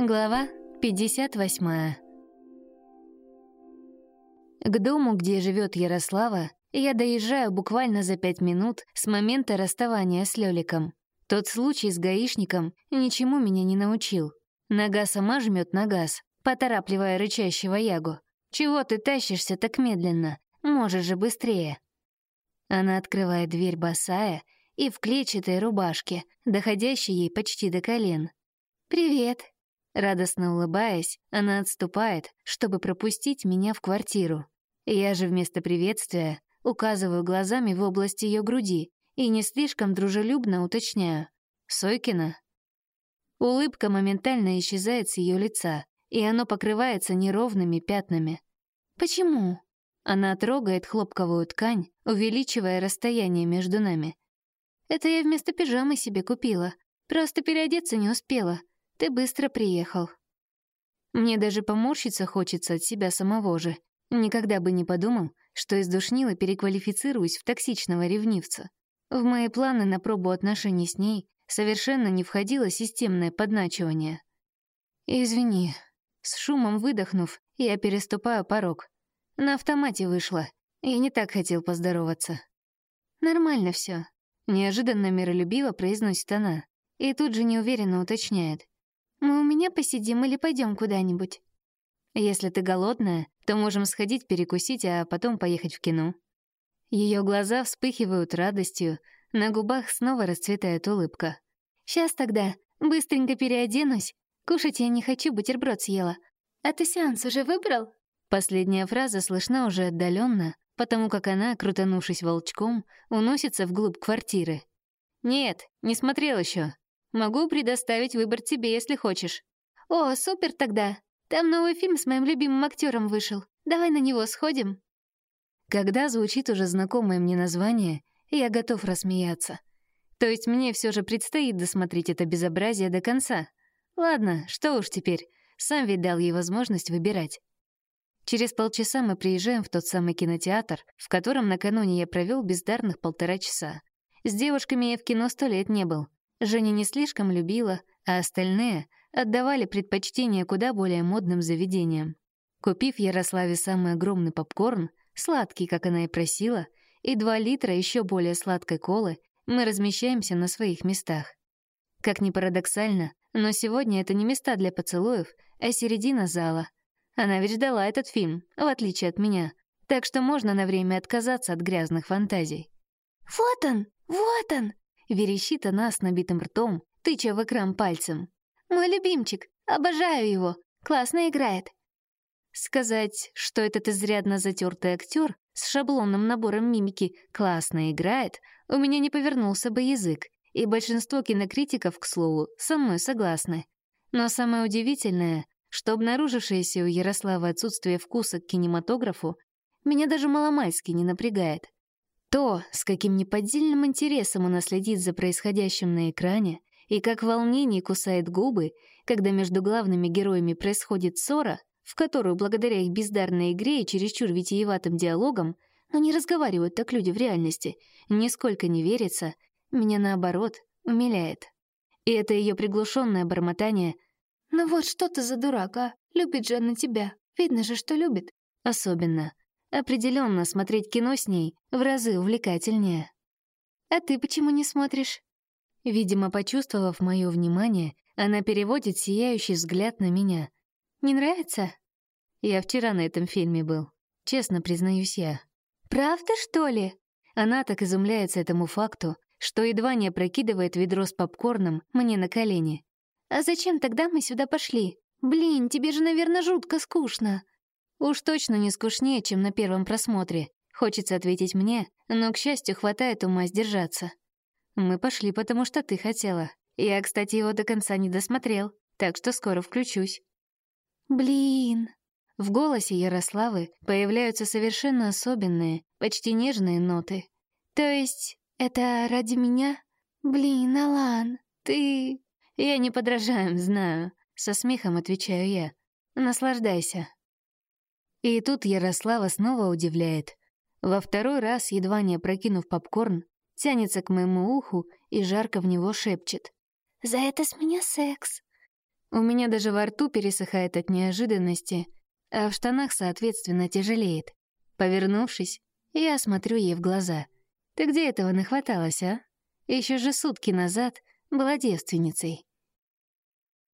Глава 58 К дому, где живет Ярослава, я доезжаю буквально за пять минут с момента расставания с Лёликом. Тот случай с гаишником ничему меня не научил. Нога сама жмет на газ, поторапливая рычащего Ягу. «Чего ты тащишься так медленно? Можешь же быстрее!» Она открывает дверь босая и в клетчатой рубашке, доходящей ей почти до колен. «Привет!» Радостно улыбаясь, она отступает, чтобы пропустить меня в квартиру. Я же вместо приветствия указываю глазами в область ее груди и не слишком дружелюбно уточняю. «Сойкина?» Улыбка моментально исчезает с ее лица, и оно покрывается неровными пятнами. «Почему?» Она трогает хлопковую ткань, увеличивая расстояние между нами. «Это я вместо пижамы себе купила. Просто переодеться не успела. Ты быстро приехал». Мне даже поморщиться хочется от себя самого же. Никогда бы не подумал, что из душнила переквалифицируюсь в токсичного ревнивца. В мои планы на пробу отношений с ней совершенно не входило системное подначивание. «Извини». С шумом выдохнув, я переступаю порог. На автомате вышло. Я не так хотел поздороваться. Нормально все. Неожиданно миролюбиво произносит она. И тут же неуверенно уточняет. Мы у меня посидим или пойдем куда-нибудь? Если ты голодная, то можем сходить перекусить, а потом поехать в кино. Ее глаза вспыхивают радостью, на губах снова расцветает улыбка. Сейчас тогда, быстренько переоденусь. Кушать я не хочу, бутерброд съела. А ты сеанс уже выбрал? Последняя фраза слышна уже отдаленно, потому как она, крутанувшись волчком, уносится вглубь квартиры. «Нет, не смотрел еще. Могу предоставить выбор тебе, если хочешь». «О, супер тогда. Там новый фильм с моим любимым актером вышел. Давай на него сходим». Когда звучит уже знакомое мне название, я готов рассмеяться. То есть мне все же предстоит досмотреть это безобразие до конца. Ладно, что уж теперь, сам ведь дал ей возможность выбирать. Через полчаса мы приезжаем в тот самый кинотеатр, в котором накануне я провел бездарных полтора часа. С девушками я в кино сто лет не был. Женя не слишком любила, а остальные отдавали предпочтение куда более модным заведениям. Купив Ярославе самый огромный попкорн, сладкий, как она и просила, и два литра еще более сладкой колы, мы размещаемся на своих местах. Как ни парадоксально, но сегодня это не места для поцелуев, а середина зала — она ведь ждала этот фильм, в отличие от меня. Так что можно на время отказаться от грязных фантазий. «Вот он! Вот он!» — верещит она с набитым ртом, тыча в экран пальцем. «Мой любимчик! Обожаю его! Классно играет!» Сказать, что этот изрядно затертый актер с шаблонным набором мимики классно играет, у меня не повернулся бы язык, и большинство кинокритиков, к слову, со мной согласны. Но самое удивительное, что обнаружившееся у Ярослава отсутствие вкуса к кинематографу меня даже маломальски не напрягает. То, с каким неподдельным интересом она следит за происходящим на экране, и как волнение кусает губы, когда между главными героями происходит ссора, в которую благодаря их бездарной игре и чересчур витиеватым диалогам, но не разговаривают так люди в реальности, нисколько не верится, меня наоборот умиляет. И это ее приглушенное бормотание — «Ну вот что ты за дурак, а? Любит же она тебя. Видно же, что любит». «Особенно. Определенно смотреть кино с ней в разы увлекательнее». «А ты почему не смотришь?» Видимо, почувствовав мое внимание, она переводит сияющий взгляд на меня. «Не нравится?» «Я вчера на этом фильме был. Честно признаюсь я». «Правда, что ли?» Она так изумляется этому факту, что едва не опрокидывает ведро с попкорном мне на колени. «А зачем тогда мы сюда пошли? Блин, тебе же, наверное, жутко скучно». Уж точно не скучнее, чем на первом просмотре. Хочется ответить мне, но, к счастью, хватает ума сдержаться. Мы пошли, потому что ты хотела. Я, кстати, его до конца не досмотрел, так что скоро включусь. Блин. В голосе Ярославы появляются совершенно особенные, почти нежные ноты. То есть, это ради меня? Блин, Алан, ты... «Я не подражаю, знаю», — со смехом отвечаю я. «Наслаждайся». И тут Ярослава снова удивляет. Во второй раз, едва не опрокинув попкорн, тянется к моему уху и жарко в него шепчет. «За это с меня секс». У меня даже во рту пересыхает от неожиданности, а в штанах, соответственно, тяжелеет. Повернувшись, я смотрю ей в глаза. «Ты где этого нахваталась, а? Еще же сутки назад была девственницей».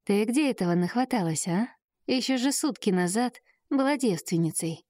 «Ты где этого нахваталась, а? Еще же сутки назад была девственницей».